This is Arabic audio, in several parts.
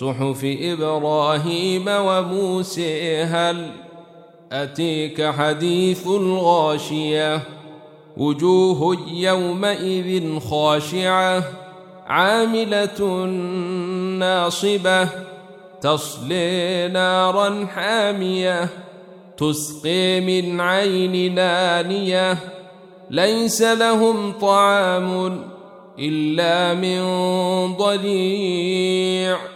صحف إبراهيم وموسى هل أتيك حديث الغاشية؟ وجوه يومئذ خاشعة عاملة ناصبة تصلي نارا حامية تسقي من عين نانية ليس لهم طعام إلا من ضليع.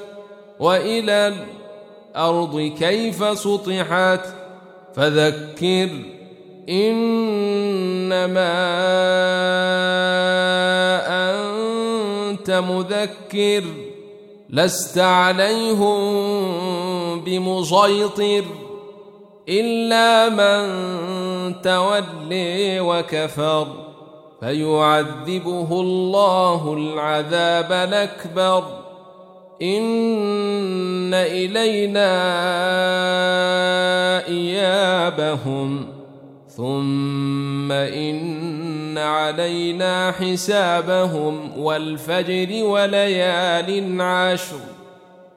وإلى الأرض كيف سطحت فذكر إنما أنت مذكر لست عليهم بمسيطر إلا من تولي وكفر فيعذبه الله العذاب الأكبر ان الينا ايابهم ثم ان علينا حسابهم والفجر وليال عشر